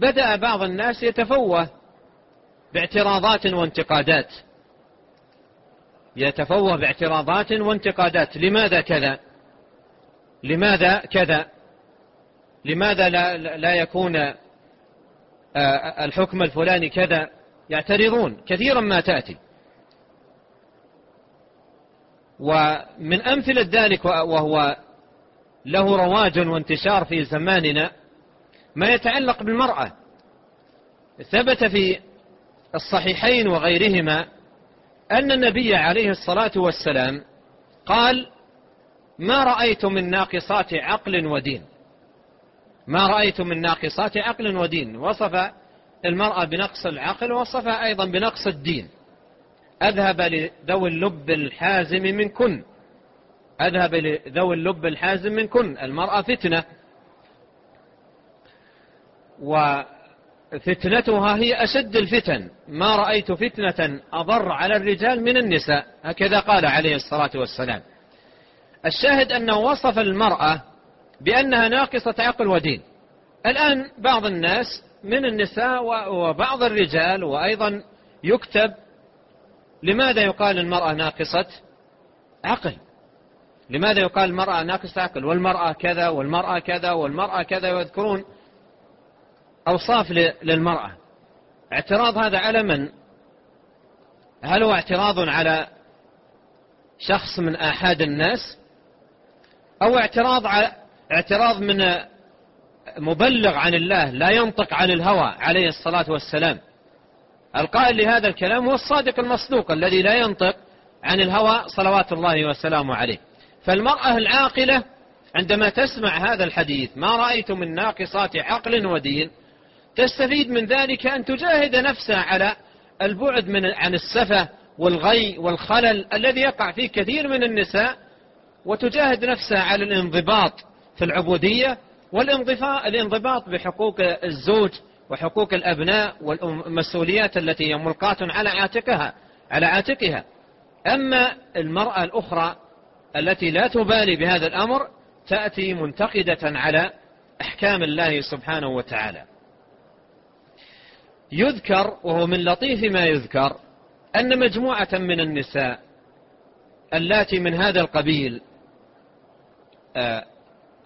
بدأ بعض الناس يتفوه باعتراضات وانتقادات. يتفوه باعتراضات وانتقادات. لماذا كذا؟ لماذا كذا؟ لماذا لا, لا يكون آه، الحكم الفلاني كذا؟ يعترضون. كثيرا ما تأتي. ومن أمثلة ذلك وهو له رواج وانتشار في زماننا ما يتعلق بالمرأة. ثبت في الصحيحين وغيرهما أن النبي عليه الصلاة والسلام قال ما رأيت من ناقصات عقل ودين. ما رأيت من ناقصات عقل ودين. وصف المرأة بنقص العقل ووصفها أيضا بنقص الدين. أذهب لذوي اللب الحازم من كن. أذهب لذوي اللب الحازم من كن. المرأة فتنة. وفتنتها هي أشد الفتن. ما رأيت فتنة أضر على الرجال من النساء. هكذا قال عليه الصلاة والسلام. الشاهد أنه وصف المرأة بأنها ناقصة عقل ودين. الآن بعض الناس من النساء وبعض الرجال وأيضا يكتب لماذا يقال المرأة ناقصة عقل؟ لماذا يقال المرأة ناقصة عقل؟ والمرأة كذا والمرأة كذا والمرأة كذا ويذكرون أوصاف للمرأة. اعتراض هذا على من هل هو اعتراض على شخص من آحاد الناس؟ أو اعتراض على اعتراض من مبلغ عن الله لا ينطق عن الهوى عليه الصلاة والسلام. القائل لهذا الكلام هو الصادق المصدوق الذي لا ينطق عن الهوى صلوات الله وسلامه عليه. فالمرأة العاقلة عندما تسمع هذا الحديث ما رأيت من ناقصات عقل ودين؟ تستفيد من ذلك أن تجاهد نفسها على البعد من عن السفة والغي والخلل الذي يقع فيه كثير من النساء وتجاهد نفسها على الانضباط في العبودية والانضباط بحقوق الزوج وحقوق الأبناء والمسؤوليات التي هي ملقاة على عاتقها على عاتقها. أما المرأة الأخرى التي لا تبالي بهذا الأمر تأتي منتقدة على أحكام الله سبحانه وتعالى. يذكر وهو من لطيف ما يذكر أن مجموعة من النساء اللاتي من هذا القبيل آه،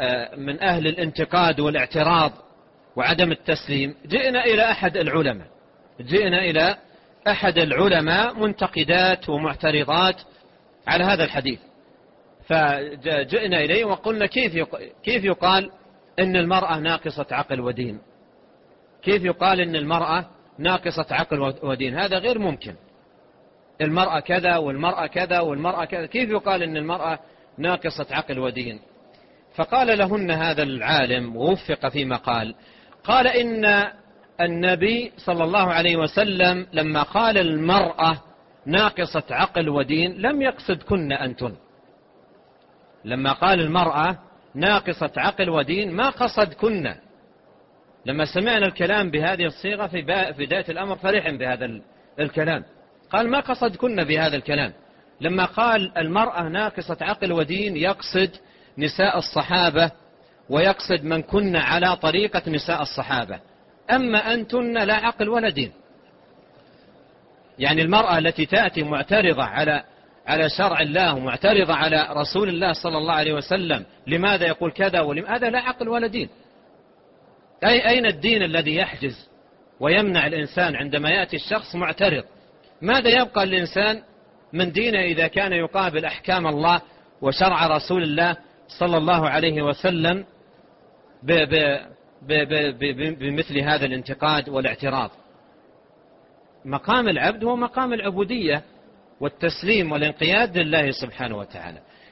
آه، من أهل الانتقاد والاعتراض وعدم التسليم جئنا إلى أحد العلماء جئنا إلى أحد العلماء منتقدات ومعترضات على هذا الحديث. فجئنا إليه وقلنا كيف كيف يقال إن المرأة ناقصة عقل ودين؟ كيف يقال إن المرأة ناقصة عقل ودين. هذا غير ممكن. المرأة كذا والمرأة كذا والمرأة كذا. كيف يقال إن المرأة ناقصة عقل ودين؟ فقال لهن هذا العالم ووفق فيما قال قال إن النبي صلى الله عليه وسلم لما قال المرأة ناقصة عقل ودين لم يقصد كن أنتن. لما قال المرأة ناقصة عقل ودين ما قصد كن لما سمعنا الكلام بهذه الصيغة في بداية الأمر فرح بهذا الكلام. قال ما قصد كن بهذا الكلام؟ لما قال المرأة ناقصة عقل ودين يقصد نساء الصحابة ويقصد من كن على طريقة نساء الصحابة. أما أنتن لا عقل ولا دين. يعني المرأة التي تأتي معترضة على على شرع الله ومعترضة على رسول الله صلى الله عليه وسلم لماذا يقول كذا ولماذا لا عقل ولا دين. أي أين الدين الذي يحجز ويمنع الإنسان عندما يأتي الشخص معترض؟ ماذا يبقى الإنسان من دينه إذا كان يقابل أحكام الله وشرع رسول الله صلى الله عليه وسلم بمثل هذا الانتقاد والاعتراض؟ مقام العبد هو مقام العبودية والتسليم والانقياد لله سبحانه وتعالى.